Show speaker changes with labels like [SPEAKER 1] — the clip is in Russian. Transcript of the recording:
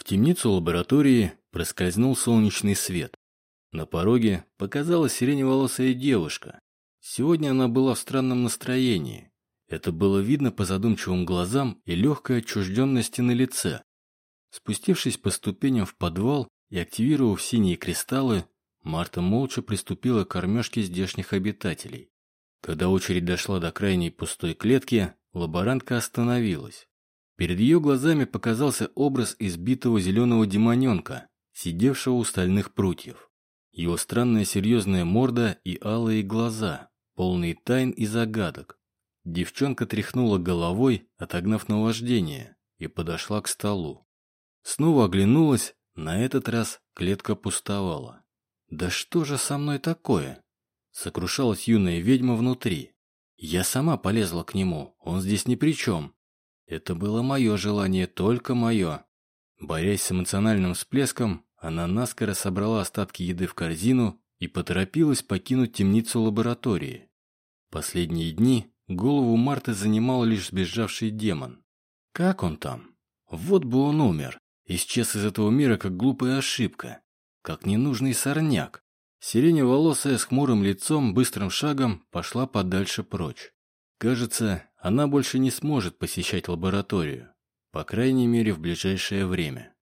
[SPEAKER 1] В темницу лаборатории проскользнул солнечный свет. На пороге показалась сиреневолосая девушка. Сегодня она была в странном настроении. Это было видно по задумчивым глазам и легкой отчужденности на лице. Спустившись по ступеням в подвал и активировав синие кристаллы, Марта молча приступила к кормежке здешних обитателей. Когда очередь дошла до крайней пустой клетки, лаборантка остановилась. Перед ее глазами показался образ избитого зеленого демоненка, сидевшего у стальных прутьев. Его странная серьезная морда и алые глаза, полные тайн и загадок. Девчонка тряхнула головой, отогнав наваждение, и подошла к столу. Снова оглянулась, на этот раз клетка пустовала. «Да что же со мной такое?» Сокрушалась юная ведьма внутри. Я сама полезла к нему, он здесь ни при чем. Это было мое желание, только мое. Борясь с эмоциональным всплеском, она наскоро собрала остатки еды в корзину и поторопилась покинуть темницу лаборатории. Последние дни голову Марты занимал лишь сбежавший демон. Как он там? Вот бы он умер. Исчез из этого мира, как глупая ошибка. Как ненужный сорняк. Сиреневолосая с хмурым лицом быстрым шагом пошла подальше прочь. Кажется, она больше не сможет посещать лабораторию. По крайней мере, в ближайшее время.